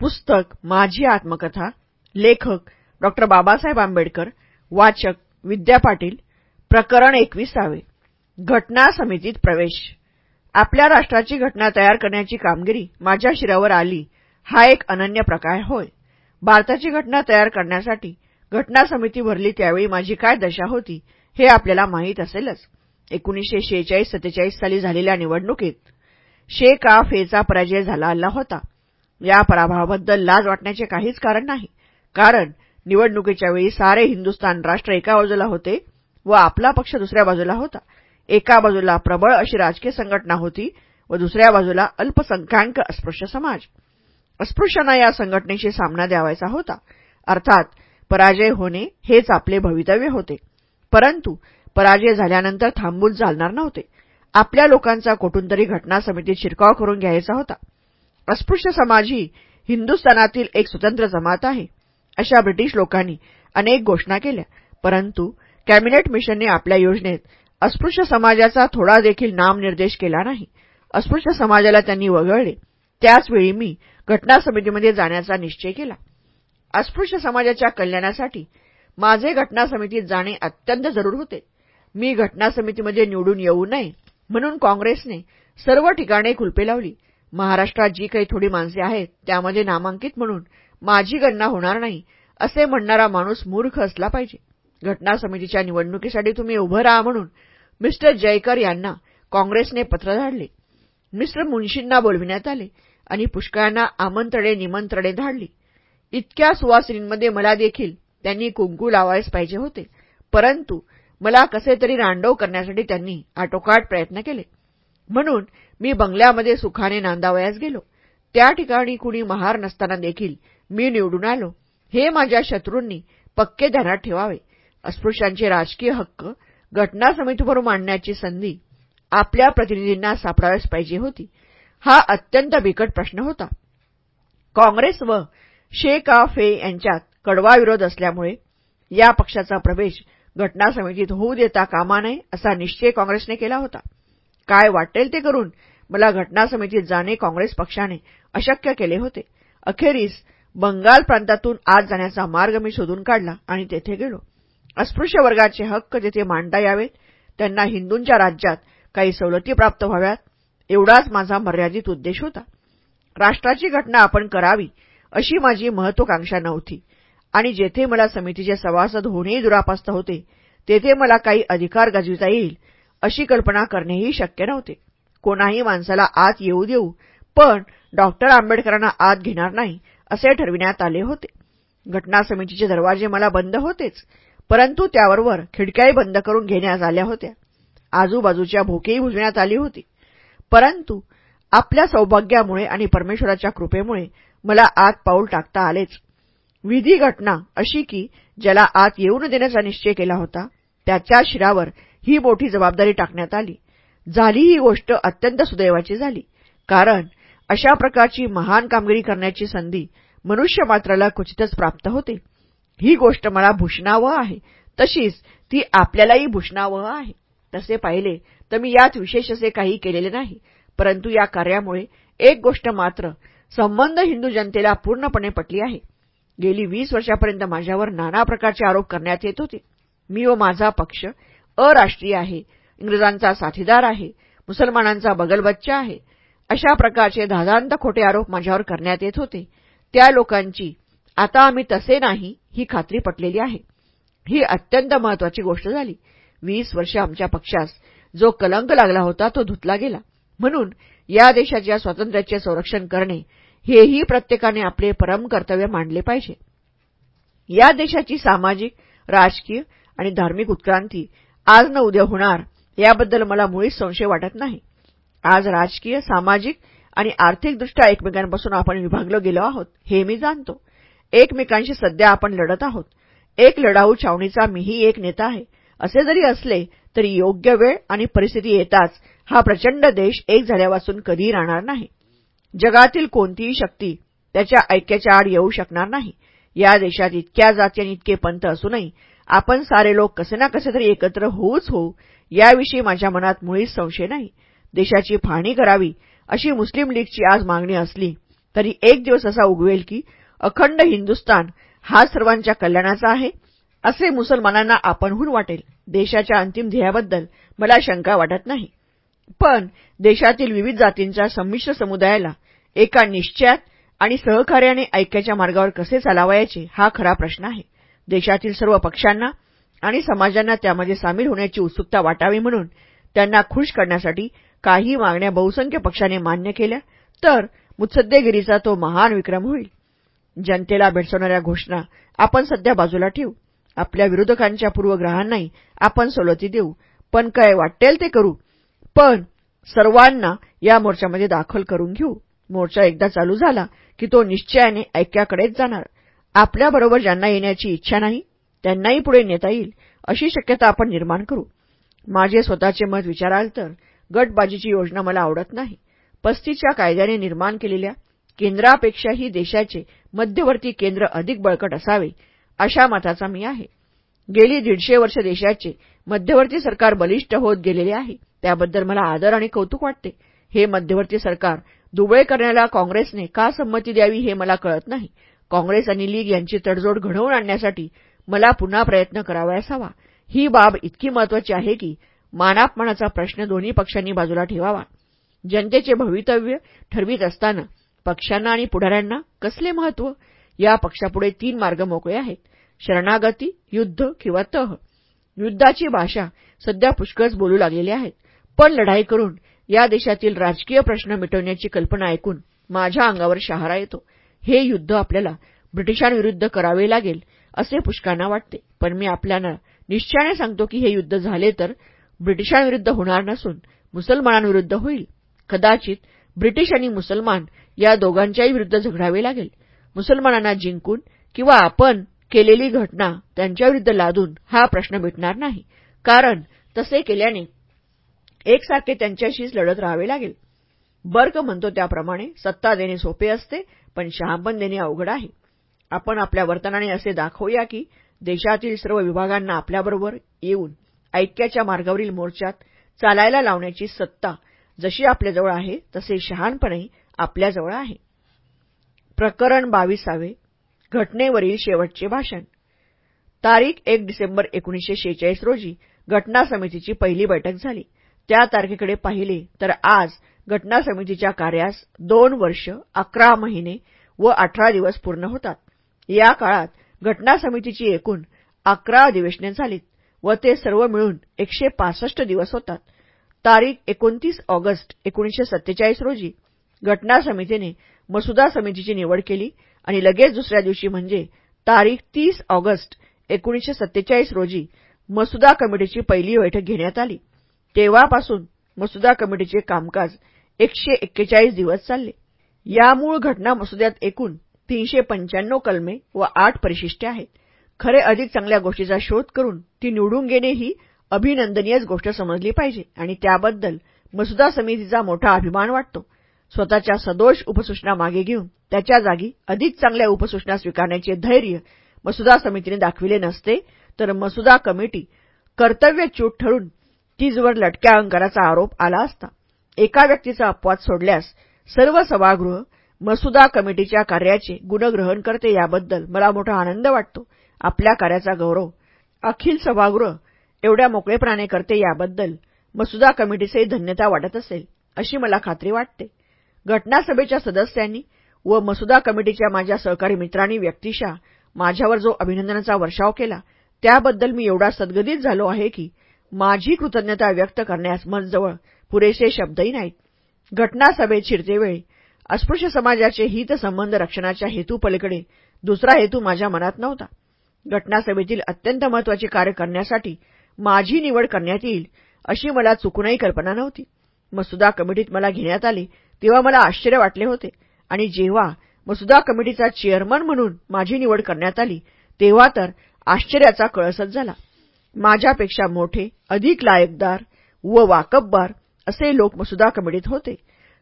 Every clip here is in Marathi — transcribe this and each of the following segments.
पुस्तक माझी आत्मकथा लेखक डॉक्टर बाबासाहेब आंबेडकर वाचक विद्या पाटील प्रकरण एकविसावे घटना समितीत प्रवेश. आपल्या राष्ट्राची घटना तयार करण्याची कामगिरी माझ्या शिरावर आली हा एक अनन्य प्रकार होय. भारताची घटना तयार करण्यासाठी घटना समिती भरली त्यावेळी माझी काय दशा होती हे आपल्याला माहीत असेलच. एकोणीसशे शेहेचाळीस सत्तेचाळीस साली झालेल्या निवडणुकीत शे का फेचा पराजय झाला होता. या पराभवाबद्दल लाज वाटण्याचे काहीच कारण नाही. कारण निवडणुकीच्या वेळी सारे हिंदुस्थान राष्ट्र एका बाजूला होते व आपला पक्ष दुसऱ्या बाजूला होता. एका बाजूला प्रबळ अशी राजकीय संघटना होती व दुसऱ्या बाजूला अल्पसंख्याक अस्पृश्य समाज. अस्पृश्यांना या संघटनेशी सामना द्यावायचा होता. अर्थात पराजय होणे हेच आपले भवितव्य होते. परंतु पराजय झाल्यानंतर थांबून चालणार नव्हते. आपल्या लोकांचा कोठून तरी घटना समितीत शिरकाव करून घ्यायचा होता. अस्पृश्य समाज ही हिंदुस्थानातील एक स्वतंत्र जमात आहे. अशा ब्रिटिश लोकांनी अनेक घोषणा केल्या परंतु कॅबिनेट मिशनने आपल्या योजनेत अस्पृश्य समाजाचा थोडा देखील नामनिर्देश केला नाही. अस्पृश्य समाजाला त्यांनी वगळले. त्याचवेळी मी घटना समितीमध्ये जाण्याचा निश्चय केला. अस्पृश्य समाजाच्या कल्याणासाठी माझे घटना समितीत जाणे अत्यंत जरूर होते. मी घटना समितीमध्ये निवडून येऊ नये म्हणून काँग्रेसने सर्व ठिकाणे खुलपे लावली. महाराष्ट्रात जी काही थोडी माणसे आहेत त्यामध्ये नामांकित म्हणून माझी गणना होणार नाही असे म्हणणारा माणूस मूर्ख असला पाहिजे. घटना समितीच्या निवडणुकीसाठी तुम्ही उभं राहा म्हणून मिस्टर जयकर यांना काँग्रेसने पत्र धाडले. मिस्टर मुन्शींना बोलविण्यात आले आणि पुष्कळांना आमंत्रणे निमंत्रणे धाडली. इतक्या सुवासिनींमध्ये मला देखील त्यांनी कुंकू लावायच पाहिजे होते परंतु मला कसे तरी रांडव करण्यासाठी त्यांनी आटोकाट प्रयत्न केले. म्हणून मी बंगल्यामध्ये सुखाने नांदावयास गेलो. त्या ठिकाणी कुणी महार नसताना देखील मी निवडून आलो. हे माझ्या शत्रूंनी पक्के ध्यानात ठेवावे. अस्पृश्यांचे राजकीय हक्क घटना समितीवर मांडण्याची संधी आपल्या प्रतिनिधींना सापडाव्यास पाहिजे होती. हा अत्यंत बिकट प्रश्न होता. काँग्रेस व शेख का फे यांच्यात कडवा विरोध असल्यामुळे या पक्षाचा प्रवेश घटना समितीत होऊ देता कामा नये असा निश्चय काँग्रेसने केला होता. काय वाटेल ते करून. मला घटना समितीत जाणे काँग्रेस पक्षाने अशक्य केले होते. अखेरीस बंगाल प्रांतातून आत जाण्याचा मार्ग मी शोधून काढला आणि तेथे गेलो. अस्पृश्य वर्गाचे हक्क जेथे मांडता यावेत त्यांना हिंदूंच्या राज्यात काही सवलती प्राप्त व्हाव्यात एवढाच माझा मर्यादित उद्देश होता. राष्ट्राची घटना आपण करावी अशी माझी महत्वाकांक्षा नव्हती. आणि जेथे मला समितीचे सभासद होणेही दुरापास्त होते तेथे मला काही अधिकार गाजविता येईल अशी कल्पना करणेही शक्य नव्हते. कोणाही माणसाला आत येऊ देऊ पण डॉक्टर आंबेडकरांना आत घेणार नाही असे ठरविण्यात आले होते. घटना समितीचे दरवाजे मला बंद होतेच परंतु त्याबरोबर खिडक्याही बंद करून घेण्यात आल्या होत्या. आजूबाजूच्या भोकेही भुजण्यात आली होती. परंतु आपल्या सौभाग्यामुळे आणि परमेश्वराच्या कृपेमुळे मला आत पाऊल टाकता आलेच. विधी घटना अशी की ज्याला आत येऊ न देण्याचा निश्चय केला होता त्याच्या शिरावर ही मोठी जबाबदारी टाकण्यात आली. झाली ही गोष्ट अत्यंत सुदैवाची झाली. कारण अशा प्रकारची महान कामगिरी करण्याची संधी मनुष्य मात्राला क्वचितच प्राप्त होते. ही गोष्ट मला भूषणावह आहे. तशीच ती आपल्यालाही भूषणावह आहे. तसे पाहिले तर मी यात विशेष असे काही केलेले नाही. परंतु या कार्यामुळे एक गोष्ट मात्र संबंध हिंदू जनतेला पूर्णपणे पटली आहे. गेली वीस वर्षापर्यंत माझ्यावर नाना प्रकारचे आरोप करण्यात येत होते. मी व माझा पक्ष अराष्ट्रीय आहे. इंग्रजांचा साथीदार आहे. मुसलमानांचा बगलबच्चा आहे. अशा प्रकारचे धादांत खोटे आरोप माझ्यावर करण्यात येत होते. त्या लोकांची आता आम्ही तसे नाही ही खात्री पटलेली आहे. ही अत्यंत महत्वाची गोष्ट झाली. वीस वर्ष आमच्या पक्षास जो कलंक लागला होता तो धुतला गेला. म्हणून या देशाच्या स्वातंत्र्याचे संरक्षण करणे हेही प्रत्येकाने आपले परम कर्तव्य मांडले पाहिजे. या देशाची सामाजिक राजकीय आणि धार्मिक उत्क्रांती आज न उद्या होणार याबद्दल मला मुळीच संशय वाटत नाही. आज राजकीय सामाजिक आणि आर्थिकदृष्ट्या एकमेकांपासून आपण विभागलो गेलो आहोत हे मी जाणतो. एकमेकांशी सध्या आपण लढत आहोत. एक लढाऊ छावणीचा मीही एक नेता आहे. असे जरी असले तरी योग्य वेळ आणि परिस्थिती येताच हा प्रचंड देश एक झाल्यापासून कधीही राहणार नाही. जगातील कोणतीही शक्ती त्याच्या ऐक्याच्या आड येऊ शकणार नाही. या देशात इतक्या जाती आणि इतके पंथ असूनही आपण सारे लोक कसे ना कसे तरी एकत्र होऊच होऊ याविषयी माझ्या मनात मुळीच संशय नाही. देशाची फाळणी करावी अशी मुस्लिम लीगची आज मागणी असली तरी एक दिवस असा उगवेल की अखंड हिंदुस्तान हा सर्वांच्या कल्याणाचा आहे असे मुसलमानांना आपणहून वाटेल. देशाच्या अंतिम ध्येयाबद्दल मला शंका वाटत नाही. पण देशातील विविध जातींच्या संमिश्र समुदायाला एका निश्चयात आणि सहकार्याने ऐक्याच्या मार्गावर कसे चालावायचे हा खरा प्रश्न आहे. देशातील सर्व पक्षांना आणि समाजांना त्यामध्ये सामील होण्याची उत्सुकता वाटावी म्हणून त्यांना खुश करण्यासाठी काही मागण्या बहुसंख्य पक्षाने मान्य केल्या तर मुत्सद्देगिरीचा तो महान विक्रम होईल. जनतेला भेडसवणाऱ्या घोषणा आपण सध्या बाजूला ठेवू. आपल्या विरोधकांच्या पूर्वग्रहांनाही आपण सवलती देऊ. पण काय वाटेल ते करू. पण सर्वांना या मोर्चामध्ये दाखल करून घेऊ. मोर्चा एकदा चालू झाला की तो निश्चयाने ऐक्याकडेच जाणार. आपल्याबरोबर ज्यांना येण्याची इच्छा नाही त्यांनाही पुढे नेता येईल अशी शक्यता आपण निर्माण करू. माझे स्वतःचे मत विचाराल तर गटबाजीची योजना मला आवडत नाही. पस्तीसच्या कायद्याने निर्माण केलेल्या केंद्रापेक्षाही देशाचे मध्यवर्ती केंद्र अधिक बळकट असावे अशा मताचा मी आहे. गेली दीडशे वर्ष देशाचे मध्यवर्ती सरकार बलिष्ठ होत गेलेले आहे त्याबद्दल मला आदर आणि कौतुक वाटते. हे मध्यवर्ती सरकार दुबळे करण्याला काँग्रेसने का संमती द्यावी हे मला कळत नाही. काँग्रेस आणि लीग यांची तडजोड घडवून आणण्यासाठी मला पुन्हा प्रयत्न करावयास हवा ही बाब इतकी महत्वाची आहे की मानापमानाचा प्रश्न दोन्ही पक्षांनी बाजूला ठेवावा. जनतेचे भवितव्य ठरवित असताना पक्षांना आणि पुढाऱ्यांना कसले महत्त्व या पक्षापुढे तीन मार्ग मोकळे आहेत. शरणागती युद्ध किंवा तह. युद्धाची भाषा सध्या पुष्कळच बोलू लागलेली आहेत पण लढाई करून या देशातील राजकीय प्रश्न मिटवण्याची कल्पना ऐकून माझ्या अंगावर शहारा येतो. हे युद्ध आपल्याला ब्रिटिशांविरुद्ध करावे लागेल असे पुष्कांना वाटते. पण मी आपल्याला निश्चयाने सांगतो की हे युद्ध झाले तर ब्रिटिशांविरुद्ध होणार नसून मुसलमानांविरुद्ध होईल. कदाचित ब्रिटिश आणि मुसलमान या दोघांच्याही विरुद्ध झगडावे लागेल. मुसलमानांना जिंकून किंवा आपण केलेली घटना त्यांच्याविरुद्ध लादून हा प्रश्न मिटणार नाही. कारण तसे केल्याने एकसारखे त्यांच्याशीच लढत राहावे लागेल. बर्क म्हणतो त्याप्रमाणे सत्ता देणे सोपे असते पण शहापण देणे अवघड आहे. आपण आपल्या वर्तनाने असे दाखवूया की देशातील सर्व विभागांना आपल्याबरोबर येऊन ऐक्याच्या मार्गावरील मोर्चात चालायला लावण्याची सत्ता जशी आपल्याजवळ आहे तसे शहाणपणही आपल्याजवळ आहे. प्रकरण बावीसावे घटनेवरील शेवटचे भाषण. तारीख एक डिसेंबर एकोणीसशे शेहेचाळीस रोजी घटना समितीची पहिली बैठक झाली. त्या तारखेकडे पाहिले तर आज घटना समितीच्या कार्यास दोन वर्ष अकरा महिने व अठरा दिवस पूर्ण होतात. या काळात घटना समितीची एकूण अकरा अधिवेशने झालीत व ते सर्व मिळून एकशे पासष्ट दिवस होतात. तारीख एकोणतीस ऑगस्ट एकोणीसशे सत्तेचाळीस रोजी घटना समितीने मसुदा समितीची निवड केली आणि लगेच दुसऱ्या दिवशी म्हणजे तारीख तीस ऑगस्ट एकोणीसशे सत्तेचाळीस रोजी मसुदा कमिटीची पहिली बैठक घेण्यात आली. तेव्हापासून मसुदा कमिटीचे कामकाज एकशे एक्केचाळीस दिवस चालले. या मूळ घटना मसुद्यात एकूण तीनशे पंच्याण्णव कलमे व आठ परिशिष्टे आहेत. खरे अधिक चांगल्या गोष्टीचा शोध करून ती निवडून घेणे ही अभिनंदनीयच गोष्ट समजली पाहिजे आणि त्याबद्दल मसुदा समितीचा मोठा अभिमान वाटतो. स्वतःच्या सदोष उपसूचना मागे घेऊन त्याच्या जागी अधिक चांगल्या उपसूचना स्वीकारण्याचे धैर्य मसुदा समितीने दाखविले नसते तर मसुदा कमिटी कर्तव्यच्यूत ठरून तीजवर लटक्या अंकाराचा आरोप आला असता. एका व्यक्तीचा अपवाद सोडल्यास सर्व सभागृह मसुदा कमिटीच्या कार्याचे गुणग्रहण करते याबद्दल मला मोठा आनंद वाटतो. आपल्या कार्याचा गौरव अखिल सभागृह एवढ्या मोकळेपणाने करते याबद्दल मसुदा कमिटीचे धन्यता वाटत असेल अशी मला खात्री वाटते. घटनासभेच्या सदस्यांनी व मसुदा कमिटीच्या माझ्या सहकारी मित्रांनी व्यक्तिशा माझ्यावर जो अभिनंदनाचा वर्षाव केला त्याबद्दल मी एवढा सद्गदित झालो आहे की माझी कृतज्ञता व्यक्त करण्यास मनजवळ पुरेसे शब्दही नाहीत. घटनासभेत शिरतेवेळी अस्पृश्य समाजाचे हितसंबंध रक्षणाच्या हेतूपलीकडे दुसरा हेतू माझ्या मनात नव्हता. घटनासभेतील अत्यंत महत्त्वाचे कार्य करण्यासाठी माझी निवड करण्यात येईल अशी मला चुकूनही कल्पना नव्हती. मसुदा कमिटीत मला घेण्यात आले तेव्हा मला आश्चर्य वाटले होते आणि जेव्हा मसुदा कमिटीचा चेअरमन म्हणून माझी निवड करण्यात आली तेव्हा तर आश्चर्याचा कळसच झाला. माझ्यापेक्षा मोठे अधिक लायकदार व वाकबबार असे लोक मसुदा कमिटीत होते.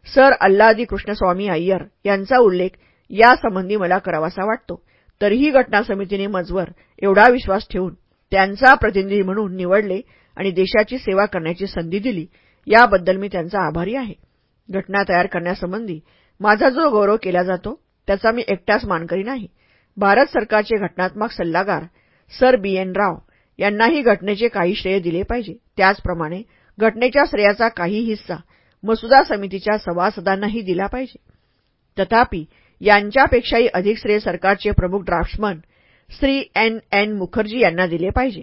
सर अल्लादी कृष्णस्वामी अय्यर यांचा उल्लेख यासंबंधी मला करावासा वाटतो. तरीही घटना समितीने मजवर एवढा विश्वास ठेवून त्यांचा प्रतिनिधी म्हणून निवडले आणि देशाची सेवा करण्याची संधी दिली याबद्दल मी त्यांचा आभारी आहे. घटना तयार करण्यासंबंधी माझा जो गौरव केला जातो त्याचा मी एकटाच मानकरी नाही. भारत सरकारचे घटनात्मक सल्लागार सर बी एन राव यांनाही घटनेचे काही श्रेय दिले पाहिजे. त्याचप्रमाणे घटनेच्या श्रेयाचा काही हिस्सा मसुदा समितीच्या सभासदांनाही दिला पाहिजे. तथापि यांच्यापेक्षाही अधिक श्रेय सरकारचे प्रमुख draftsman Shri N N Mukherjee यांना दिले पाहिजे.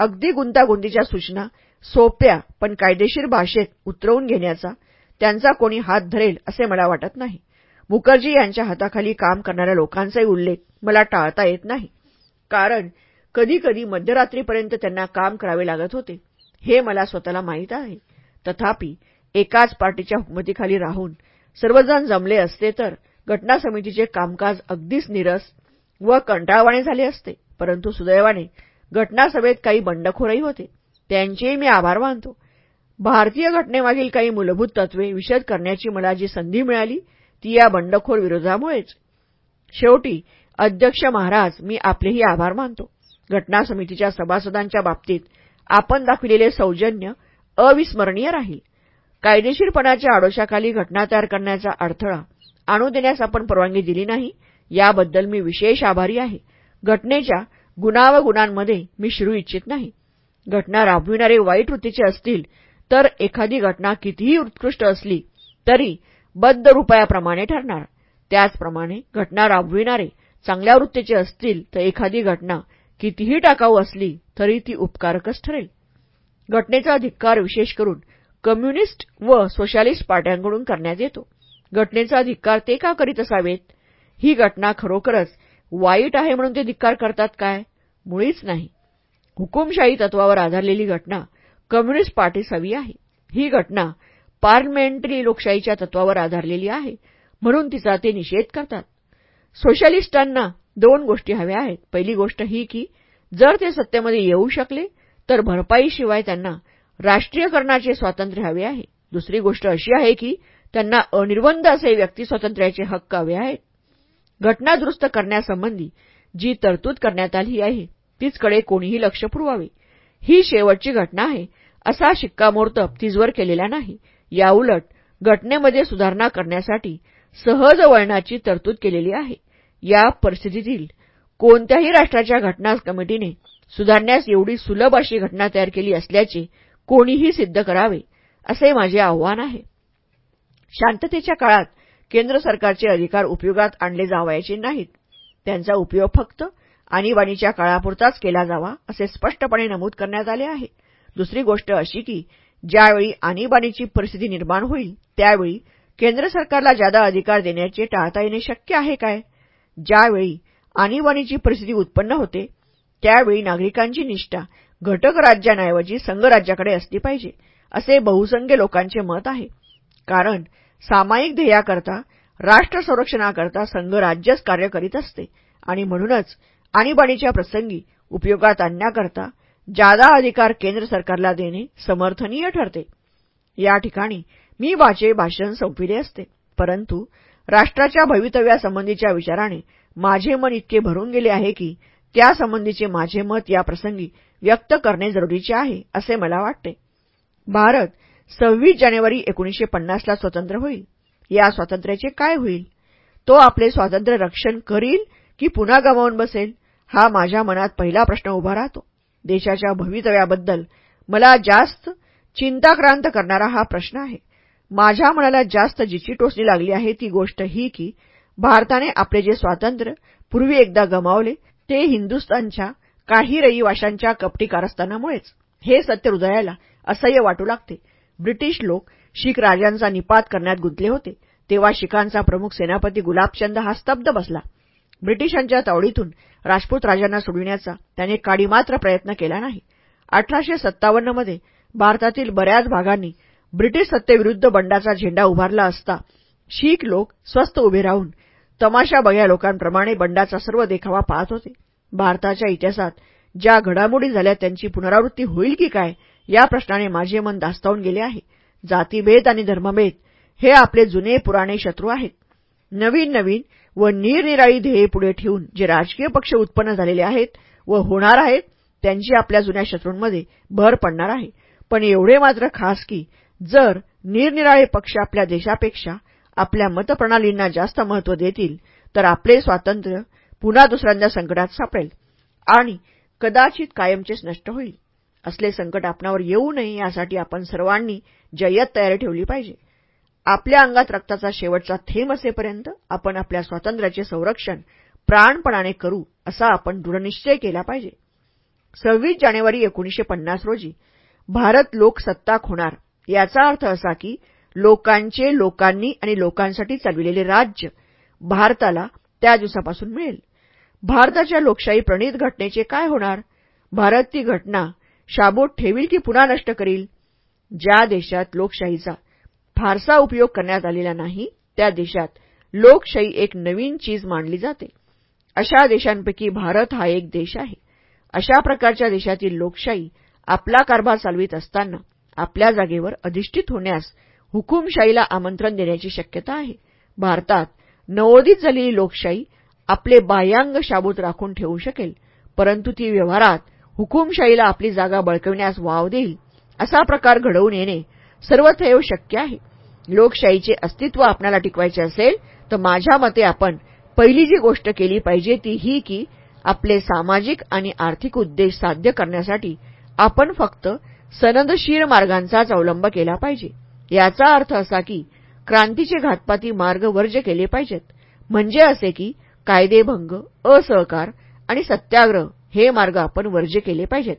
अगदी गुंतागुंतीच्या सूचना सोप्या पण कायदेशीर भाषेत उतरवून घेण्याचा त्यांचा कोणी हात धरेल असे मला वाटत नाही. मुखर्जी यांच्या हाताखाली काम करणाऱ्या लोकांचाही उल्लेख मला टाळता येत नाही. कारण कधीकधी मध्यरात्रीपर्यंत त्यांना काम करावे लागत होते. हे मला स्वतःला माहीत आहे. तथापि एकाच पार्टीच्या हुकमतीखाली राहून सर्वजण जमले असते तर घटना समितीचे कामकाज अगदीच निरस व कंटाळवाणे झाले असते. परंतु सुदैवाने घटनासभेत काही बंडखोरही होते. त्यांचेही मी आभार मानतो. भारतीय घटनेमागील काही मूलभूत तत्वे विशद करण्याची मला जी संधी मिळाली ती या बंडखोर विरोधामुळेच. शेवटी अध्यक्ष महाराज मी आपलेही आभार मानतो. घटना समितीच्या सभासदांच्या बाबतीत आपण दाखविलेले सौजन्य अविस्मरणीय राहील. कायदेशीरपणाच्या आडोशाखाली घटना तयार करण्याचा अडथळा आणू देण्यास आपण परवानगी दिली नाही याबद्दल मी विशेष आभारी आहे. घटनेच्या गुणा व गुणांमध्ये मी शिरू इच्छित नाही. घटना राबविणारे वाईट वृत्तीचे असतील तर एखादी घटना कितीही उत्कृष्ट असली तरी बद्ध रुपयाप्रमाणे ठरणार. त्याचप्रमाणे घटना राबविणारे चांगल्या वृत्तीचे असतील तर एखादी घटना कितीही टाकाऊ असली तरी ती उपकारकच ठरेल. घटनेचा धिक्कार विशेष करून कम्युनिस्ट व सोशालिस्ट पार्ट्यांकडून करण्यात येतो. घटनेचा धिक्कार ते का करीत असावेत? ही घटना खरोखरच वाईट आहे म्हणून ते धिक्कार करतात काय? मुळीच नाही. हुकुमशाही तत्वावर आधारलेली घटना कम्युनिस्ट पार्टीस हवी आहे. ही घटना पार्लमेंटरी लोकशाहीच्या तत्वावर आधारलेली आहे म्हणून तिचा ते निषेध करतात. सोशलिस्टांना दोन गोष्टी हव्या आहेत. पहिली गोष्ट ही की जर ते सत्तेमध्ये येऊ शकले तर भरपाईशिवाय त्यांना राष्ट्रीयकरणाचे स्वातंत्र्य हवे आहे. दुसरी गोष्ट अशी आहे की त्यांना अनिर्बंध असे व्यक्तिस्वातंत्र्याचे हक्क हवे आहेत. घटना दुरुस्त करण्यासंबंधी जी तरतूद करण्यात आली आहे तीचकडे कोणीही लक्ष पुरवावे. ही शेवटची घटना आहे असा शिक्कामोर्तब तिजवर केलेला नाही. याउलट घटनेमध्ये सुधारणा करण्यासाठी सहज वळणाची तरतूद केलेली आहे. या परिस्थितीतील कोणत्याही राष्ट्राच्या घटना कमिटीने सुधारण्यास एवढी सुलभ अशी घटना तयार केली असल्याचे कोणीही सिद्ध करावे असे माझे आव्हान आहे. शांततेच्या काळात केंद्र सरकारचे अधिकार उपयोगात आणले जावायचे नाहीत. त्यांचा उपयोग फक्त आणीबाणीच्या काळापुरताच केला जावा असे स्पष्टपणे नमूद करण्यात आले आहे. दुसरी गोष्ट अशी की ज्यावेळी आणीबाणीची परिस्थिती निर्माण होईल त्यावेळी केंद्र सरकारला जादा अधिकार देण्याचे टाळता येणे शक्य आहे काय? ज्यावेळी आणीबाणीची परिस्थिती उत्पन्न होते त्यावेळी नागरिकांची निष्ठा घटक राज्यांऐवजी संघराज्याकडे असली पाहिजे असे बहुसंख्य लोकांचे मत आहे. कारण सामायिक ध्येयाकरता राष्ट्र संरक्षणाकरता संघराज्यच कार्य करीत असते आणि म्हणूनच आणीबाणीच्या प्रसंगी उपयोगात आणण्याकरता जादा अधिकार केंद्र सरकारला देणे समर्थनीय ठरते. या ठिकाणी मी वाचे भाषण संपविले असते परंतु राष्ट्राच्या भवितव्यासंबंधीच्या विचाराने माझे मन इतके भरून गेले आहे की त्यासंबंधीचे माझे मत या प्रसंगी व्यक्त करणे जरुरीचे आहे असे मला वाटते. भारत सव्वीस जानेवारी एकोणीसशे पन्नासला स्वतंत्र होईल. या स्वातंत्र्याचे काय होईल? तो आपले स्वातंत्र्य रक्षण करील की पुन्हा गमावून बसेल? हा माझ्या मनात पहिला प्रश्न उभा राहतो. देशाच्या भवितव्याबद्दल मला जास्त चिंताक्रांत करणारा हा प्रश्न आहे. माझ्या मनाला जास्त जिची टोचणी लागली आहे ती गोष्ट ही की भारताने आपले जे स्वातंत्र्य पूर्वी एकदा गमावले ते हिंदुस्थानच्या काही रहिवाशांच्या कपटी कारस्थानामुळेच हे सत्य हृदयाला असह्य वाटू लागते. ब्रिटिश लोक शीख राजांचा निपात करण्यात गुंतले होते तेव्हा शिखांचा प्रमुख सेनापती गुलाबचंद हा स्तब्ध बसला. ब्रिटिशांच्या तावडीतून राजपूत राजांना सोडविण्याचा त्याने काडीमात्र प्रयत्न केला नाही. अठराशे सत्तावन्नमध्ये भारतातील बऱ्याच भागांनी ब्रिटिश सत्तेविरुद्ध बंडाचा झेंडा उभारला असता शीख लोक स्वस्थ उभे राहून तमाशा बघ्या लोकांप्रमाणे बंडाचा सर्व देखावा पाहत होते. भारताच्या इतिहासात ज्या घडामोडी झाल्या त्यांची पुनरावृत्ती होईल की काय या प्रश्नाने माझे मन दास्तावून गेले आहे. जातीभेद आणि धर्मभेद हे आपले जुने पुराणे शत्रू आहेत. नवीन नवीन व निरनिराळी ध्येये पुढे ठेवून जे राजकीय पक्ष उत्पन्न झालेले आहेत व होणार आहेत त्यांची आपल्या जुन्या शत्रूंमध्ये भर पडणार आहे. पण एवढे मात्र खास की जर निरनिराळे पक्ष आपल्या देशापेक्षा आपल्या मतप्रणालींना जास्त महत्त्व देतील तर आपले स्वातंत्र्य पुन्हा दुसऱ्यांदा संकटात सापडेल आणि कदाचित कायमचेच नष्ट होईल. असले संकट आपणावर येऊ नये यासाठी आपण सर्वांनी जय्यत तयारी ठेवली पाहिजे. आपल्या अंगात रक्ताचा शेवटचा थेंब असेपर्यंत आपण आपल्या स्वातंत्र्याचे संरक्षण प्राणपणाने करू असा आपण दृढनिश्चय केला पाहिजे. सव्वीस जानेवारी एकोणीशे पन्नास रोजी भारत लोकसत्ताक होणार. याचा अर्थ असा की लोकांचे लोकांनी आणि लोकांसाठी चालविलेले राज्य भारताला त्या दिवसापासून मिळेल. भारताच्या लोकशाही प्रणित घटनेचे काय होणार? भारत ती घटना शाबूत ठेवील की पुन्हा नष्ट करील? ज्या देशात लोकशाहीचा फारसा उपयोग करण्यात आलेला नाही त्या देशात लोकशाही एक नवीन चीज मानली जाते. अशा देशांपैकी भारत हा एक देश आहे. अशा प्रकारच्या देशातील लोकशाही आपला कारभार चालवित असताना आपल्या जागेवर अधिष्ठित होण्यास हुकुमशाहीला आमंत्रण देण्याची शक्यता आहे. भारतात नवोदित झालेली लोकशाही आपले बाह्यांग शाबूत राखून ठेवू शकेल परंतु ती व्यवहारात हुकुमशाहीला आपली जागा बळकविण्यास वाव देईल असा प्रकार घडवून येणे सर्वथैव शक्य आहे. लोकशाहीचे अस्तित्व आपल्याला टिकवायचे असेल तर माझ्या मते आपण पहिली जी गोष्ट केली पाहिजे ती ही की आपले सामाजिक आणि आर्थिक उद्देश साध्य करण्यासाठी आपण फक्त सनदशीर मार्गांचाच अवलंब केला पाहिजे. याचा अर्थ असा की क्रांतीचे घातपाती मार्ग वर्ज केले पाहिजेत. म्हणजे असे की कायदेभंग असहकार आणि सत्याग्रह हे मार्ग आपण वर्ज्य केले पाहिजेत.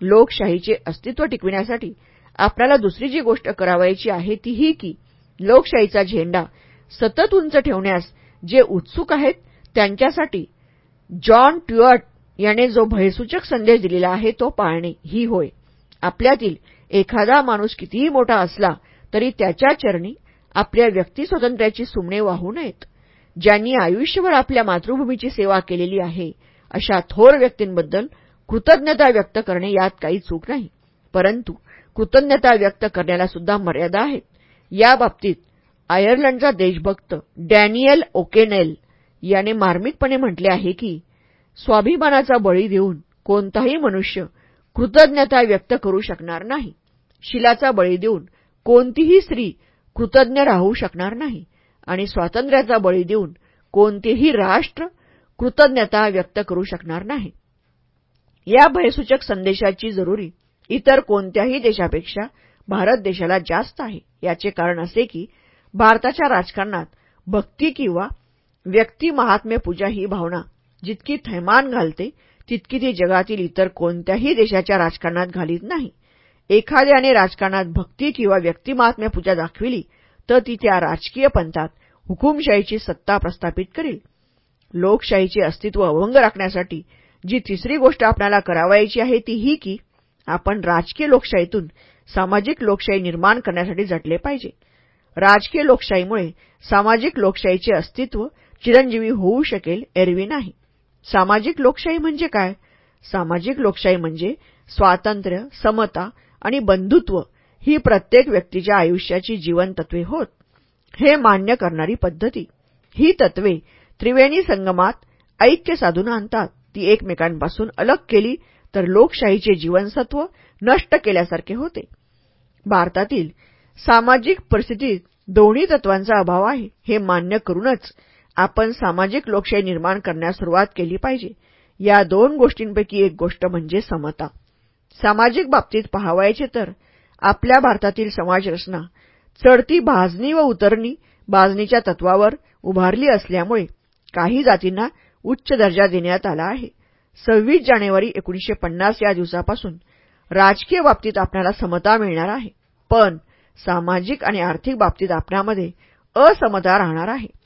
लोकशाहीचे अस्तित्व टिकविण्यासाठी आपल्याला दुसरी जी गोष्ट करावायची आहे ती ही की लोकशाहीचा झेंडा सतत उंच ठेवण्यास जे उत्सुक आहेत त्यांच्यासाठी जॉन ट्युअर्ट याने जो भयसूचक संदेश दिलेला आहे तो पाळणे ही होय. आपल्यातील एखादा माणूस कितीही मोठा असला तरी त्याच्या चरणी आपल्या व्यक्तिस्वातंत्र्याची सुमणे वाहू नयेत. ज्यांनी आयुष्यभर आपल्या मातृभूमीची सेवा केलेली आहे अशा थोर व्यक्तींबद्दल कृतज्ञता व्यक्त करणे यात काही चूक नाही. परंतु कृतज्ञता व्यक्त करण्याला सुद्धा मर्यादा आहेत. या बाबतीत आयर्लंडचा देशभक्त डॅनियल ओकेनेल याने मार्मिकपणे म्हटले आहे की स्वाभिमानाचा बळी देऊन कोणताही मनुष्य कृतज्ञता व्यक्त करू शकणार नाही. शिलाचा बळी देऊन कोणतीही स्त्री कृतज्ञ राहू शकणार नाही आणि स्वातंत्र्याचा बळी देऊन कोणतेही राष्ट्र कृतज्ञता व्यक्त करू शकणार नाही. या भयसूचक संदेशाची जरुरी इतर कोणत्याही देशापेक्षा भारत देशाला जास्त आहे. याचे कारण असे की भारताच्या राजकारणात भक्ती किंवा व्यक्ती महात्म्य पूजा ही भावना जितकी थैमान घालते तितकी ती जगातील इतर कोणत्याही देशाच्या राजकारणात घालीत नाही. एखाद्याने राजकारणात भक्ती किंवा व्यक्तिमात्म्य पूजा दाखविली तर ती त्या राजकीय पंथात हुकुमशाहीची सत्ता प्रस्थापित करील. लोकशाहीचे अस्तित्व अभंग राखण्यासाठी जी तिसरी गोष्ट आपल्याला करावायची आहे ती ही की आपण राजकीय लोकशाहीतून सामाजिक लोकशाही निर्माण करण्यासाठी झटले पाहिजे. राजकीय लोकशाहीमुळे सामाजिक लोकशाहीचे अस्तित्व चिरंजीवी होऊ शकेल एरवी नाही. सामाजिक लोकशाही म्हणजे काय? सामाजिक लोकशाही म्हणजे स्वातंत्र्य समता आणि बंधुत्व ही प्रत्येक व्यक्तीच्या आयुष्याची जीवनतत्वे होत. हे मान्य करणारी पद्धती. ही तत्वे त्रिवेणी संगमात ऐक्य साधून आणतात. ती एकमेकांपासून अलग केली तर लोकशाहीचे जीवनसत्व नष्ट केल्यासारखे होते. भारतातील सामाजिक परिस्थितीत दोन्ही तत्वांचा अभाव आहे हे मान्य करूनच आपण सामाजिक लोकशाही निर्माण करण्यास सुरुवात केली पाहिजे. या दोन गोष्टींपैकी एक गोष्ट म्हणजे समता. सामाजिक बाबतीत पहावायचे तर आपल्या भारतातील समाजरचना चढती भाजणी व उतरणी बाजणीच्या तत्वावर उभारली असल्यामुळे काही जातींना उच्च दर्जा देण्यात आला आहे. सव्वीस जानेवारी एकोणीशे पन्नास या दिवसापासून राजकीय बाबतीत आपल्याला समता मिळणार आहे. पण सामाजिक आणि आर्थिक बाबतीत आपल्यामध्ये असमता राहणार आहे.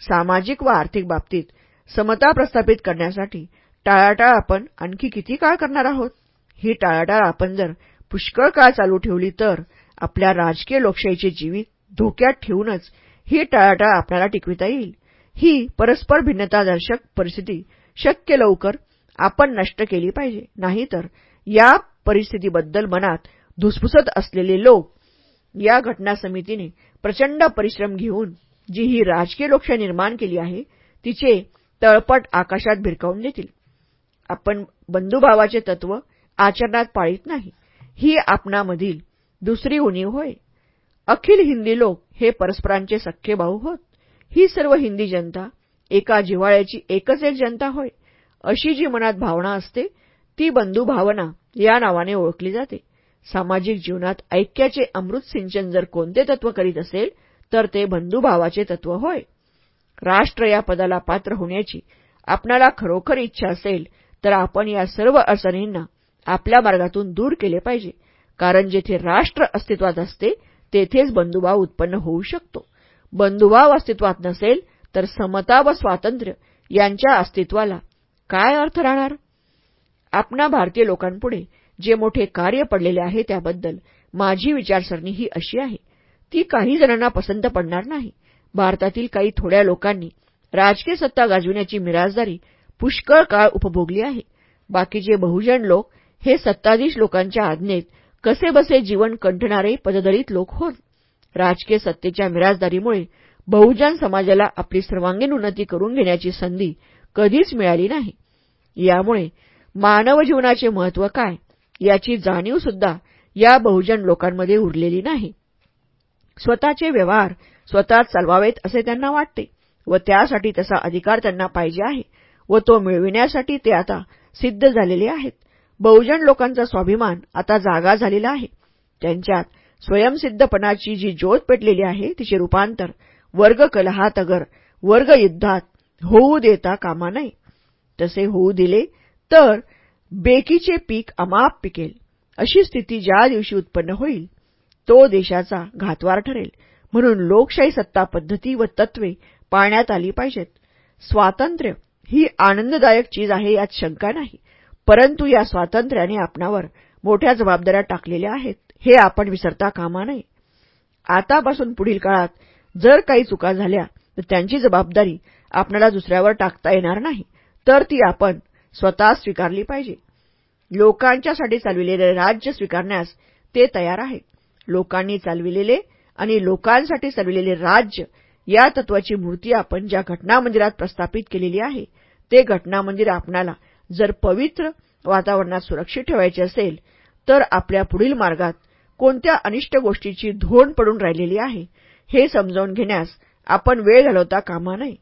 सामाजिक व आर्थिक बाबतीत समता प्रस्थापित करण्यासाठी टाळाटाळ आपण आणखी किती काळ करणार आहोत? ही टाळाटाळ आपण जर पुष्कळ काळ चालू ठेवली तर आपल्या राजकीय लोकशाहीचे जीवित धोक्यात ठेवूनच ही टाळाटाळ आपल्याला टिकविता येईल. ही परस्पर भिन्नतादर्शक परिस्थिती शक्य लवकर आपण नष्ट केली पाहिजे. नाहीतर या परिस्थितीबद्दल मनात धुसफुसत असलेले लोक या घटना समितीने प्रचंड परिश्रम घेऊन जी ही राजकीय लोकशाही निर्माण केली आहे तिचे तळपट आकाशात भिरकावून देतील आपण बंधुभावाचे तत्व आचरणात पाळीत नाही. ही आपणामधील दुसरी उणीव होय. अखिल हिंदी लोक हे परस्परांचे सख्खे भाऊ होत. ही सर्व हिंदी जनता एका जिव्हाळ्याची एकच एक जनता होय. अशी जी मनात भावना असते ती बंधुभावना या नावाने ओळखली जाते. सामाजिक जीवनात ऐक्याचे अमृत सिंचन जर कोणते तत्व करीत असेल तर ते बंधुभावाचे तत्व होय. राष्ट्र या पदाला पात्र होण्याची आपणाला खरोखर इच्छा असेल तर आपण या सर्व अडचणींना आपल्या मार्गातून दूर केले पाहिजे. कारण जेथे राष्ट्र अस्तित्वात असते तेथेच बंधुभाव उत्पन्न होऊ शकतो. बंधुभाव अस्तित्वात नसेल तर समता व स्वातंत्र्य यांच्या अस्तित्वाला काय अर्थ राहणार? आपणा भारतीय लोकांपुढे जे मोठे कार्य पडलेले आहे त्याबद्दल माझी विचारसरणी ही अशी आहे. ती काही जणांना पसंत पडणार नाही. भारतातील काही थोड्या लोकांनी राजकीय सत्ता गाजविण्याची मिराजदारी पुष्कळ काळ उपभोगली आहे. बाकीचे बहुजन लोक हे सत्ताधीश लोकांच्या आज्ञेत कसेबसे जीवन कंठणारे पददलित लोक होत. राजकीय सत्तेच्या मिराजदारीमुळे बहुजन समाजाला आपली सर्वांगीण उन्नती करून घेण्याची संधी कधीच मिळाली नाही. यामुळे मानव जीवनाचे महत्त्व काय याची जाणीवसुद्धा या बहुजन लोकांमध्ये उरलेली नाही. स्वतःचे व्यवहार स्वतःच चालवावेत असे त्यांना वाटते व त्यासाठी तसा अधिकार त्यांना पाहिजे आहे व तो मिळविण्यासाठी ते आता सिद्ध झालेले आहेत. बहुजन लोकांचा स्वाभिमान आता जागा झालेला आहे. त्यांच्यात स्वयंसिद्धपणाची जी ज्योत पेटलेली आहे तिचे रूपांतर वर्ग कलहात अगर वर्ग युद्धात होऊ देता कामा नये. तसे होऊ दिले तर बेकीचे पीक अमाप पिकेल. अशी स्थिती ज्या दिवशी उत्पन्न होईल तो देशाचा घातवार ठरेल. म्हणून लोकशाही सत्ता पद्धती व तत्वे पाळण्यात आली पाहिजेत. स्वातंत्र्य ही आनंददायक चीज आहे यात शंका नाही. परंतु या स्वातंत्र्याने आपणावर मोठ्या जबाबदाऱ्या टाकलेल्या आहेत. हे आपण विसरता कामा नये. आतापासून पुढील काळात जर काही चुका झाल्या तर त्यांची जबाबदारी आपल्याला दुसऱ्यावर टाकता येणार नाही. तर ती आपण स्वतः स्वीकारली पाहिजे. लोकांच्यासाठी चालविलेले राज्य स्वीकारण्यास ते तयार आहेत. लोकांनी चालविलेले आणि लोकांसाठी चालविलेले राज्य या तत्वाची मूर्ती आपण ज्या घटनामंदिरात प्रस्थापित केलेली आहे ते घटनामंदिर आपणाला जर पवित्र वातावरणात सुरक्षित ठेवायचे असेल तर आपल्या पुढील मार्गात कोणत्या अनिष्ट गोष्टीची धोंड पडून राहिलेली आहे हे समजावून घेण्यास आपण वेळ घालवता कामा नये.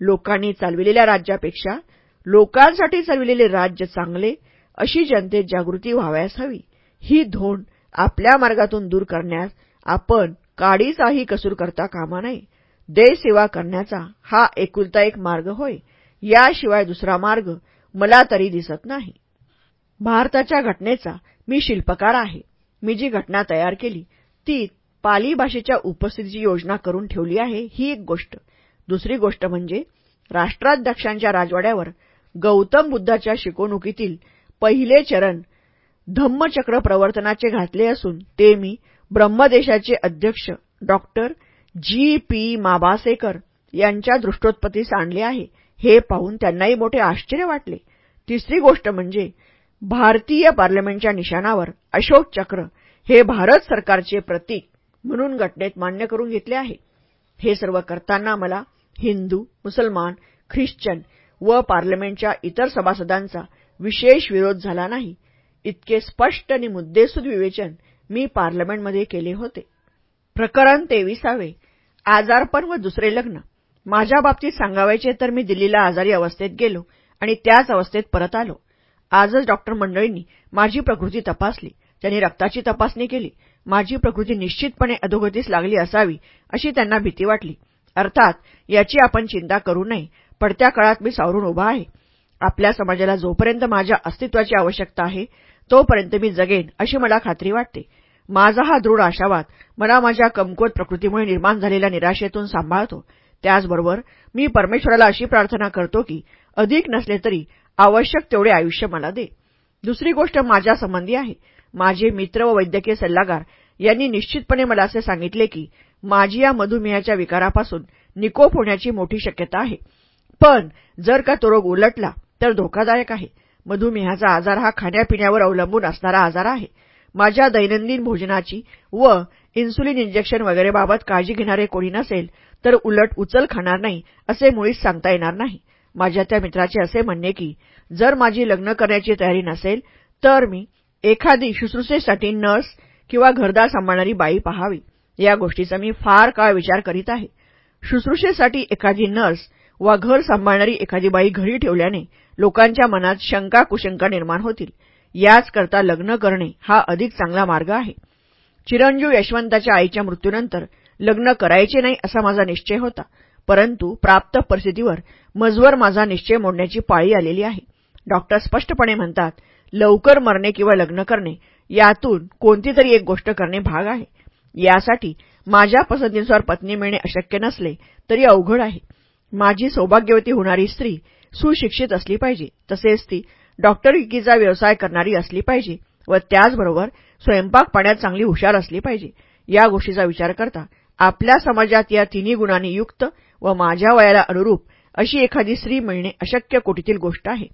लोकांनी चालविलेल्या राज्यापेक्षा लोकांसाठी चालविलेले राज्य चांगले अशी जनतेत जागृती व्हावयास हवी. ही धोंड आपल्या मार्गातून दूर करण्यास आपण काडीचाही कसूर करता कामा नये. देशसेवा करण्याचा हा एकुलता एक मार्ग होय. याशिवाय दुसरा मार्ग मला तरी दिसत नाही. भारताच्या घटनेचा मी शिल्पकार आहे. मी जी घटना तयार केली ती पाली भाषेच्या उपस्थितीची योजना करून ठेवली आहे ही एक गोष्ट. दुसरी गोष्ट म्हणजे राष्ट्राध्यक्षांच्या राजवाड्यावर गौतम बुद्धाच्या शिकवणुकीतील पहिले चरण धम्मचक्र प्रवर्तनाचे घातले असून ते मी ब्रह्मदेशाचे अध्यक्ष डॉक्टर जी. पी. माबासेकर यांच्या दृष्टोत्पत्तीस आणले आहे. हे पाहून त्यांनाही मोठे आश्चर्य वाटले. तिसरी गोष्ट म्हणजे भारतीय पार्लमेंटच्या निशाणावर अशोक चक्र हे भारत सरकारचे प्रतीक म्हणून घटनेत मान्य करून घेतले आहे. हे सर्व करताना मला हिंदू मुसलमान ख्रिश्चन व पार्लमेंटच्या इतर सभासदांचा विशेष विरोध झाला नाही. इतके स्पष्ट आणि मुद्देसूद विवेचन मी पार्लमेंटमध्ये केले होते. प्रकरण तेविसावे. आजारपण व दुसरे लग्न. माझ्या बाबतीत सांगावायचे तर मी दिल्लीला आजारी अवस्थेत गेलो आणि त्याच अवस्थेत परत आलो. आजच डॉक्टर मंडळींनी माझी प्रकृती तपासली. त्यांनी रक्ताची तपासणी केली. माझी प्रकृती निश्चितपणे अधोगतीस लागली असावी अशी त्यांना भीती वाटली. अर्थात याची आपण चिंता करू नये पडत्या काळात मी सावरून उभा आहे. आपल्या समाजाला जोपर्यंत माझ्या अस्तित्वाची आवश्यकता आहे तोपर्यंत मी जगेन अशी मला खात्री वाटते. माझा हा दृढ आशावाद मला माझ्या कमकुवत प्रकृतीमुळे निर्माण झालेल्या निराशेतून सांभाळतो. त्याचबरोबर मी परमेश्वराला अशी प्रार्थना करतो की अधिक नसले तरी आवश्यक तेवढे आयुष्य मला दे. दुसरी गोष्ट माझ्या संबंधी आहे. माझे मित्र व वैद्यकीय सल्लागार यांनी निश्चितपणे मला असे सांगितले की माझी या मधुमेहाच्या विकारापासून निकोप होण्याची मोठी शक्यता आहे. पण जर का तो रोग उलटला तर धोकादायक आहे. मधुमेहाचा आजार हा खाण्यापिण्यावर अवलंबून असणारा आजार आहे. माझ्या दैनंदिन भोजनाची व इन्सुलिन इंजेक्शन वगैरेबाबत काळजी घेणारे कोणी नसेल तर उलट उचल खाणार नाही असे मुळीच सांगता येणार नाही. माझ्या त्या मित्राचे असे म्हणणे की जर माझी लग्न करण्याची तयारी नसेल तर मी एखादी शुश्रूषेसाठी नर्स किंवा घरदार सांभाळणारी बाई पहावी. या गोष्टीचा मी फार काळ विचार करीत आहे. शुश्रूषेसाठी एखादी नर्स वा घर सांभाळणारी एखादी बाई घरी ठेवल्याने लोकांच्या मनात शंका कुशंका निर्माण होतील. याचकरता लग्न करणे हा अधिक चांगला मार्ग आहे. चिरंजीव यशवंताच्या आईच्या मृत्यूनंतर लग्न करायचे नाही असा माझा निश्चय होता. परंतु प्राप्त परिस्थितीवर मजवर माझा निश्चय मोडण्याची पाळी आलेली आहे. डॉक्टर स्पष्टपणे म्हणतात लवकर मरणे किंवा लग्न करणे यातून कोणती तरी एक गोष्ट करणे भाग आहे. यासाठी माझ्या पसंतीनुसार पत्नी मिळणे अशक्य नसले तरी अवघड आहे. माझी सौभाग्यवती होणारी स्त्री सुशिक्षित असली पाहिजे. तसेच ती डॉक्टरकीचा व्यवसाय करणारी असली पाहिजे व त्याचबरोबर स्वयंपाक पाण्यात चांगली हुशार असली पाहिजे. या गोष्टीचा विचार करता आपल्या समाजात या तिन्ही गुणांनी युक्त व माझ्या वयाला अनुरूप अशी एखादी स्त्री मिळणे अशक्य कोटीतील गोष्ट आहे.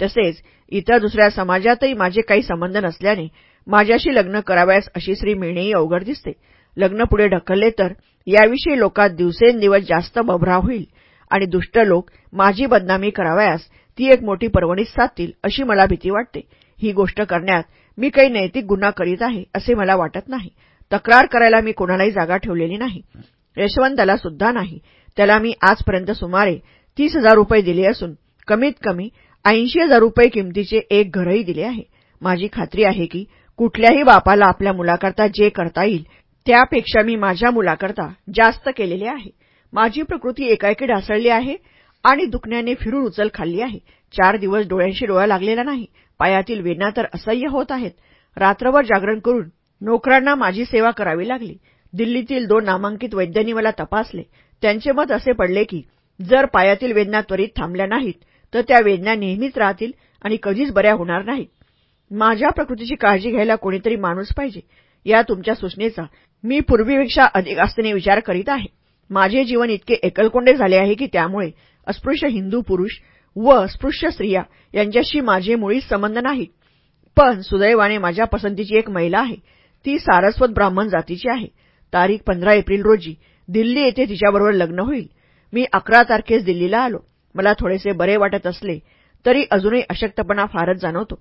तसेच इतर दुसऱ्या समाजातही माझे काही संबंध नसल्याने माझ्याशी लग्न करावयास अशी स्त्री मिळणेही अवघड दिसते. लग्न पुढे ढकलले तर याविषयी लोकात दिवसेंदिवस जास्त बभराव होईल. आणि दुष्ट लोक माझी बदनामी करावयास ती एक मोठी पर्वणीच साधतील अशी मला भीती वाटते. ही गोष्ट करण्यात मी काही नैतिक गुन्हा करीत आहे असे मला वाटत नाही. तक्रार करायला मी कोणालाही जागा ठेवलेली नाही. यशवंताला सुद्धा नाही. त्याला मी आजपर्यंत सुमारे तीस हजार रुपये दिले असून कमीत कमी ऐंशी हजार रुपये किमतीचे एक घरही दिले आहे. माझी खात्री आहे की कुठल्याही बापाला आपल्या मुलाकरता जे करता येईल त्यापेक्षा मी माझ्या मुलाकरता जास्त केलेले आहे. माझी प्रकृती एकाएकी ढासळली आहे आणि दुखण्याने फिरून उचल खाल्ली आहे. चार दिवस डोळ्यांशी डोळा लागलेला नाही. पायातील वेदना तर असह्य होत आहेत. रात्रभर जागरण करून नोकरांना माझी सेवा करावी लागली. दिल्लीतील दोन नामांकित वैद्यांनी मला तपासले. त्यांचे मत असे पडले की जर पायातील वेदना त्वरित थांबल्या नाहीत तर त्या वेदना नेहमीच राहतील आणि कधीच बऱ्या होणार नाहीत. माझ्या प्रकृतीची काळजी घ्यायला कोणीतरी माणूस पाहिजे. या तुमच्या सूचनेचा मी पूर्वीपेक्षा अधिक आस्थेने विचार करीत आहे. माझे जीवन इतके एकलकोंडे झाले आहे की त्यामुळे अस्पृश्य हिंदू पुरुष व स्पृश्य स्त्रिया यांच्याशी माझे मुळीच संबंध नाहीत पण सुदैवाने माझ्या पसंतीची एक महिला आहे. ती सारस्वत ब्राह्मण जातीची आहे. तारीख पंधरा एप्रिल रोजी दिल्ली येथे तिच्याबरोबर लग्न होईल. मी अकरा तारखेस दिल्लीला आलो. मला थोडेसे बरे वाटत असले तरी अजूनही अशक्तपणा फारच जाणवतो.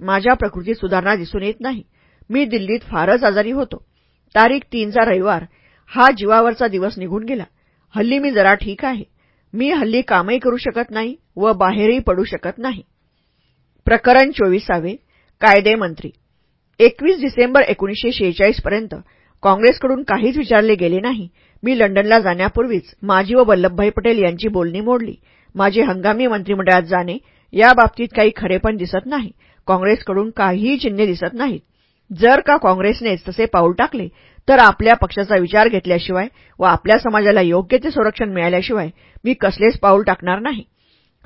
माझ्या प्रकृतीत सुधारणा दिसून येत नाही. मी दिल्लीत फारच आजारी होतो. तारीख तीनचा रविवार. हा जीवावरचा दिवस निघून गेला. हल्ली मी जरा ठीक आहे. मी हल्ली कामही करू शकत नाही व बाहेरही पडू शकत नाही. प्रकरण चोवीसावे. कायदे मंत्री. एकवीस डिसेंबर एकोणीसशे शेहेचाळीसपर्यंत काँग्रेसकडून काहीच विचारले गेले नाही. मी लंडनला जाण्यापूर्वीच माझी व वल्लभभाई पटेल यांची बोलणी मोडली. माझे हंगामी मंत्रिमंडळात जाणे याबाबतीत काही खरेपण दिसत नाही. काँग्रेसकडून काहीही चिन्हे दिसत नाहीत. जर का काँग्रेसनेच तसे पाऊल टाकले तर आपल्या पक्षाचा विचार घेतल्याशिवाय व आपल्या समाजाला योग्य ते संरक्षण मिळाल्याशिवाय मी कसलेच पाऊल टाकणार नाही.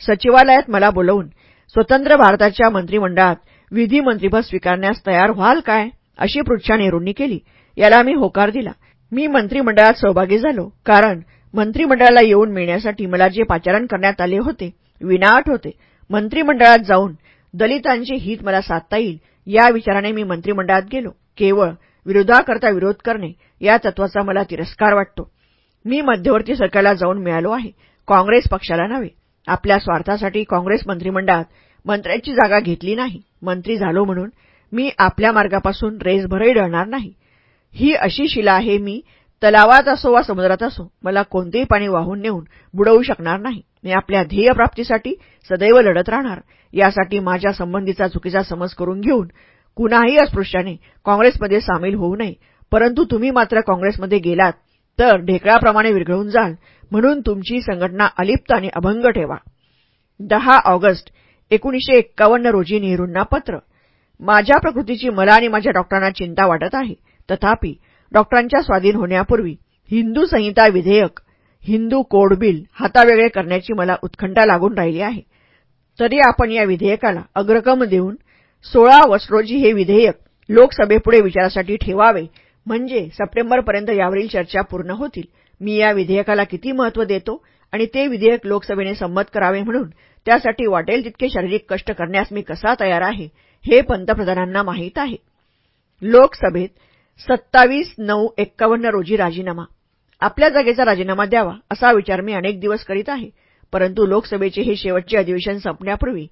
सचिवालयात मला बोलवून स्वतंत्र भारताच्या मंत्रिमंडळात विधिमंत्रीपद स्वीकारण्यास तयार व्हाल काय अशी पृच्छा नेहरूंनी केली. याला मी होकार दिला. मी मंत्रिमंडळात सहभागी झालो कारण मंत्रिमंडळाला येऊन मिळण्यासाठी मला जे पाचारण करण्यात आले होते विनाट होते. मंत्रिमंडळात जाऊन दलितांचे हित मला साधता येईल या विचाराने मी मंत्रिमंडळात गेलो. केवळ विरोधाकरता विरोध करणे या तत्वाचा मला तिरस्कार वाटतो. मी मध्यवर्ती सरकारला जाऊन मिळालो आहे. काँग्रेस पक्षाला नव्हे. आपल्या स्वार्थासाठी काँग्रेस मंत्रिमंडळात मंत्र्यांची जागा घेतली नाही. मंत्री झालो म्हणून मी आपल्या मार्गापासून रेसभरही डळणार नाही. ही अशी शिला आहे मी तलावात असो वा समुद्रात असो मला कोणतेही पाणी वाहून नेऊन बुडवू शकणार नाही. मी आपल्या ध्येयप्राप्तीसाठी सदैव लढत राहणार. यासाठी माझ्या संबंधीचा चुकीचा समज करून घेऊन कुणाही अस्पृश्याने काँग्रेसमध्ये सामील होऊ नये परंतु तुम्ही मात्र काँग्रेसमध्ये गेलात तर ढेकळाप्रमाणे विरघळून जाल. म्हणून तुमची संघटना अलिप्त आणि अभंग ठेवा. दहा ऑगस्ट एकोणीशे एक्कावन्न रोजी नेहरूंना पत्र. माझ्या प्रकृतीची मला आणि माझ्या डॉक्टरांना चिंता वाटत आहे. तथापि डॉक्टरांच्या स्वाधीन होण्यापूर्वी हिंदू संहिता विधेयक हिंदू कोड बिल हातावेगळे करण्याची मला उत्खंठा लागून राहिली आहे. तरी आपण या विधेयकाला अग्रकम देऊन सोळा ऑगस्ट रोजी हे विधेयक लोकसभेपुढे विचारासाठी ठेवावे. म्हणजे सप्टेंबरपर्यंत यावरील चर्चा पूर्ण होतील. मी या विधेयकाला किती महत्त्व देतो आणि ते विधेयक लोकसभेने संमत करावे म्हणून त्यासाठी वाटेल तितके शारीरिक कष्ट करण्यास मी कसा तयार आहे हे पंतप्रधानांना माहीत आहे. लोकसभेत सत्तावीस नऊ एक्कावन्न रोजी राजीनामा. आपल्या जागेचा राजीनामा द्यावा असा विचार मी अनेक दिवस करीत आहे. परंतु लोकसभेचे हे शेवटचे अधिवेशन संपण्यापूर्वी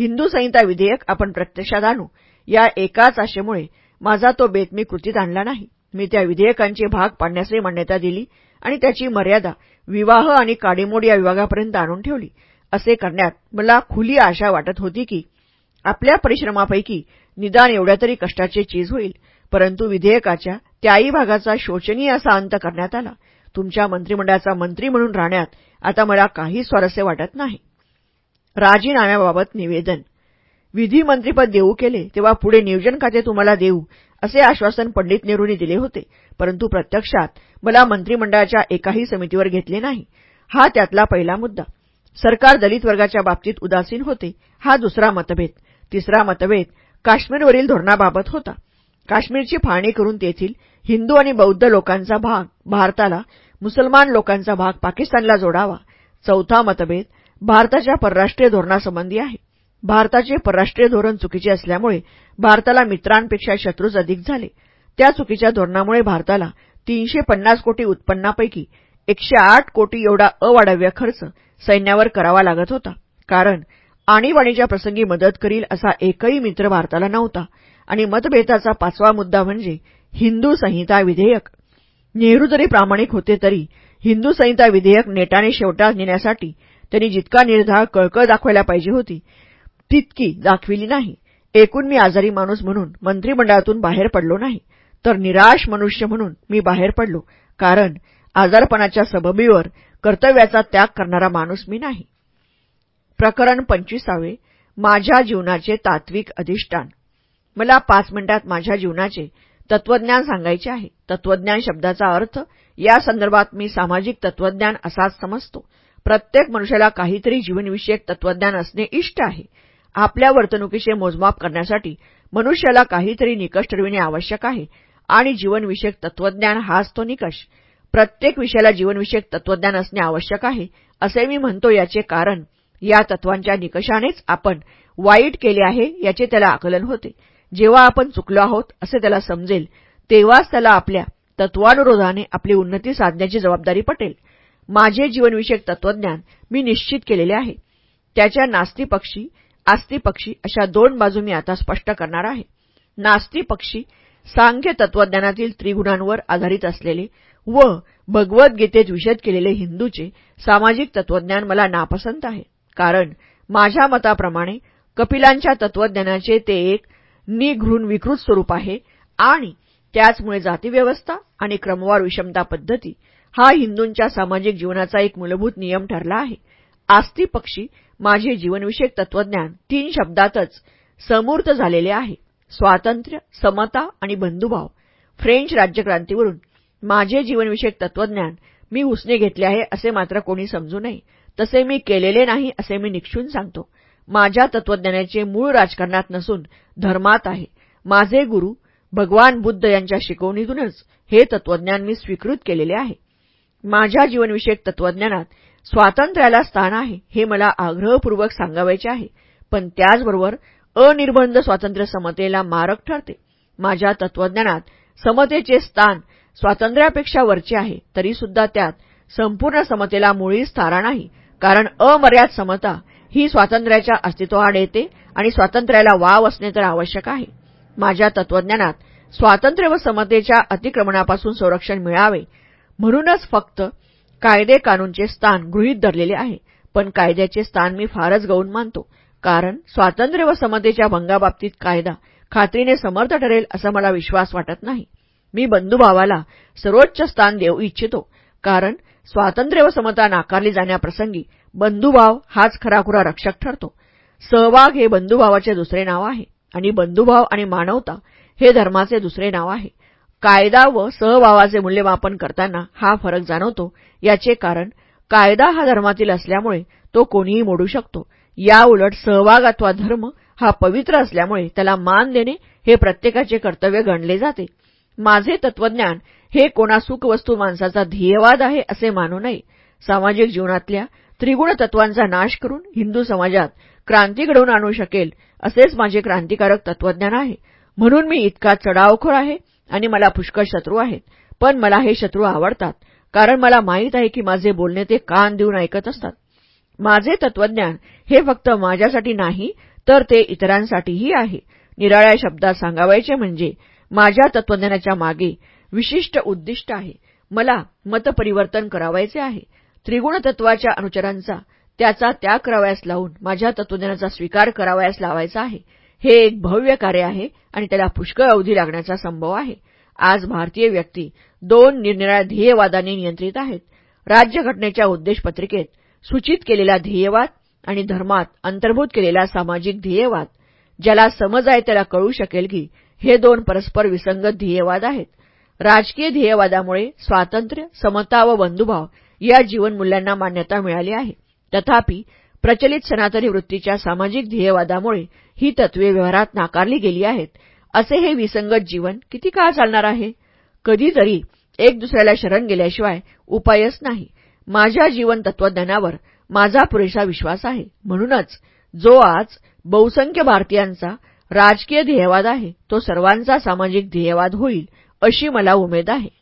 हिंदू संहिता विधेयक आपण प्रत्यक्षात आणू. या एकाच आशेमुळे माझा तो बेत मी कृतीत आणला नाही. मी त्या विधेयकांचे भाग पाडण्यासही मान्यता दिली आणि त्याची मर्यादा विवाह आणि काडीमोड या विभागापर्यंत आणून ठेवली. असे करण्यात मला खुली आशा वाटत होती की आपल्या परिश्रमापैकी निदान एवढ्या तरी कष्टाचे चीज होईल. परंतु विधेयकाच्या त्याही भागाचा शोचनीय असा अंत करण्यात आला. तुमच्या मंत्रिमंडळाचा मंत्री म्हणून राहण्यात आता मला काही स्वारस्य वाटत नाही. राजीनाम्याबाबत निवेदन. विधिमंत्रीपद देऊ केले तेव्हा पुढे नियोजन खाते तुम्हाला देऊ असे आश्वासन पंडित नेहरूंनी दिले होते. परंतु प्रत्यक्षात मला मंत्रिमंडळाच्या एकाही समितीवर घेतले नाही. हा त्यातला पहिला मुद्दा. सरकार दलित वर्गाच्या बाबतीत उदासीन होते हा दुसरा मतभेद. तिसरा मतभेद काश्मीरवरील धोरणाबाबत होता. काश्मीरची फाळणी करून तेथील हिंदू आणि बौद्ध लोकांचा भाग भारताला मुसलमान लोकांचा भाग पाकिस्तानला जोडावा. चौथा मतभेद भारताच्या परराष्ट्रीय धोरणासंबंधी आहे. भारताचे परराष्ट्रीय धोरण चुकीचे असल्यामुळे भारताला मित्रांपेक्षा शत्रूच अधिक झाले. त्या चुकीच्या धोरणामुळे भारताला तीनशे पन्नास कोटी उत्पन्नापैकी एकशे आठ कोटी एवढा अवाढव्य खर्च सैन्यावर करावा लागत होता. कारण आणीबाणीच्या प्रसंगी मदत करील असा एकही मित्र भारताला नव्हता. आणि मतभेदाचा पाचवा मुद्दा म्हणजे हिंदू संहिता विधेयक. नेहरू जरी प्रामाणिक होते तरी हिंदू संहिता विधेयक नेटाने शेवटात नेण्यासाठी त्यांनी जितका निर्धार कळकळ दाखवायला पाहिजे होती तितकी दाखविली नाही. एकूण मी आजारी माणूस म्हणून मंत्रिमंडळातून बाहेर पडलो नाही तर निराश मनुष्य म्हणून मी बाहेर पडलो कारण आजारपणाच्या सबबीवर कर्तव्याचा त्याग करणारा माणूस मी नाही. प्रकरण पंचवीसावे माझ्या जीवनाचे तात्विक अधिष्ठान. मला पाच मिनिटात माझ्या जीवनाचे तत्वज्ञान सांगायचे आहे. तत्वज्ञान शब्दाचा अर्थ या संदर्भात मी सामाजिक तत्वज्ञान असाच समजतो. प्रत्येक मनुष्याला काहीतरी जीवनविषयक तत्वज्ञान असणे इष्ट आहे. आपल्या वर्तणुकीचे मोजमाप करण्यासाठी मनुष्याला काहीतरी निकष ठरविणे आवश्यक आहे आणि जीवनविषयक तत्वज्ञान हाच तो निकष. प्रत्येक विषयाला जीवनविषयक तत्वज्ञान असणे आवश्यक आहे असे मी म्हणतो याचे कारण या तत्वांच्या निकषानेच आपण वाईट केले आहे याचे त्याला आकलन होते. जेव्हा आपण चुकलो आहोत असे त्याला समजेल तेव्हाच त्याला आपल्या तत्वानुरोधाने आपली उन्नती साधण्याची जबाबदारी पटेल. माझे जीवनविषयक तत्वज्ञान मी निश्चित केलेले आहे. त्याच्या नास्ती पक्षी आस्ती पक्षी अशा दोन बाजू मी आता स्पष्ट करणार आहे. नास्ती पक्षी सांख्य तत्वज्ञानातील त्रिगुणांवर आधारित असलेले व भगवद्गीतेत विशद केलेले हिंदूचे सामाजिक तत्वज्ञान मला नापसंत आहे. कारण माझ्या मताप्रमाणे कपिलांच्या तत्वज्ञानाचे ते एक निघृण विकृत स्वरूप आहे आणि त्याचमुळे जातीव्यवस्था आणि क्रमवार विषमता पद्धती हा हिंदूंच्या सामाजिक जीवनाचा एक मूलभूत नियम ठरला आहे. आस्ती पक्षी माझे जीवनविषयक तत्वज्ञान तीन शब्दातच समूर्त झालेले आहे. स्वातंत्र्य समता आणि बंधुभाव. फ्रेंच राज्यक्रांतीवरून माझे जीवनविषयक तत्वज्ञान मी उसने घेतले आहे असे मात्र कोणी समजू नये. तसे मी केलेले नाही असे मी निक्षून सांगतो. माझ्या तत्वज्ञानाचे मूळ राजकारणात नसून धर्मात आहे. माझे गुरु भगवान बुद्ध यांच्या शिकवणीतूनच हे तत्वज्ञान मी स्वीकृत केलेले आहे. माझ्या जीवनविषयक तत्वज्ञानात स्वातंत्र्याला स्थान आहे हे मला आग्रहपूर्वक सांगावायचे आहे. पण त्याचबरोबर अनिर्बंध स्वातंत्र्य समतेला मारक ठरते. माझ्या तत्वज्ञानात समतेचे स्थान स्वातंत्र्यापेक्षा वरचे आहे तरीसुद्धा त्यात संपूर्ण समतेला मुळीच तारा नाही कारण अमर्याद समता ही स्वातंत्र्याच्या अस्तित्वाआड येते आणि स्वातंत्र्याला वाव असणे तर आवश्यक आहे. माझ्या तत्वज्ञानात स्वातंत्र्य व समतेच्या अतिक्रमणापासून संरक्षण मिळावे म्हणूनच फक्त कायदे कानूनचे स्थान गृहीत धरलेले आहे. पण कायद्याचे स्थान मी फारच गौण मानतो. कारण स्वातंत्र्य व समतेच्या भंगाबाबतीत कायदा खात्रीने समर्थ ठरेल असा मला विश्वास वाटत नाही. मी बंधुभावाला सर्वोच्च स्थान देऊ इच्छितो. कारण स्वातंत्र्य व समता नाकारली जाण्याप्रसंगी बंधुभाव हाच खराखुरा रक्षक ठरतो. सहभाग हे बंधुभावाचे दुसरे नाव आहे आणि बंधुभाव आणि मानवता हे धर्माचे दुसरे नाव आहे. कायदा व सहभावाचे मूल्यमापन करताना हा फरक जाणवतो. याचे कारण कायदा हा धर्मातील असल्यामुळे तो कोणीही मोडू शकतो. या उलट सहभाग अथवा धर्म हा पवित्र असल्यामुळे त्याला मान देणे हे प्रत्येकाचे कर्तव्य गणले जाते. माझे तत्वज्ञान हे कोणा सुखवस्तू माणसाचा ध्येयवाद आहे असे मानू नये. सामाजिक जीवनातल्या त्रिगुण तत्वांचा नाश करून हिंदू समाजात क्रांती घडवून आणू शकेल असेच माझे क्रांतिकारक तत्वज्ञान आहे. म्हणून मी इतका चढावखोर आहे. आणि मला पुष्कळ शत्रू आहेत. पण मला हे शत्रू आवडतात कारण मला माहीत आहे की माझे बोलणे ते कान देऊन ऐकत असतात. माझे तत्वज्ञान हे फक्त माझ्यासाठी नाही तर ते इतरांसाठीही आहे. निराळ्या शब्दात सांगावायचे म्हणजे माझ्या तत्वज्ञानाच्या मागे विशिष्ट उद्दिष्ट आहे. मला मतपरिवर्तन करावायचे आहे. त्रिगुण तत्वाच्या अनुचरांचा त्याचा त्याग करावयास लावून माझ्या तत्वज्ञानाचा स्वीकार करावयास लावायचा आहे. हे एक भव्य कार्य आहे आणि त्याला पुष्कळ अवधी लागण्याचा संभव आहे. आज भारतीय व्यक्ती दोन निरनिराळ्या ध्येयवादांनी नियंत्रित आहेत. राज्यघटनेच्या उद्देशपत्रिकेत सूचित केलेला ध्येयवाद आणि धर्मात अंतर्भूत केलेला सामाजिक ध्येयवाद ज्याला समज आहे त्याला कळू शकेल की हे दोन परस्पर विसंगत ध्येयवाद आहेत. राजकीय ध्येयवादामुळे स्वातंत्र्य समता व बंधुभाव या जीवनमूल्यांना मान्यता मिळाली आहे. तथापि प्रचलित सनातनी वृत्तीच्या सामाजिक ध्येयवादामुळे ही तत्वे व्यवहारात नाकारली गेली आहेत. असे हे विसंगत जीवन किती काळ चालणार आहे? कधीतरी एक दुसऱ्याला शरण गेल्याशिवाय उपायच नाही. माझ्या जीवन तत्वज्ञानावर माझा पुरेसा विश्वास आहे. म्हणूनच जो आज बहुसंख्य भारतीयांचा राजकीय ध्येयवाद आहे तो सर्वांचा सामाजिक ध्येयवाद होईल अशी मला उमेद आहे.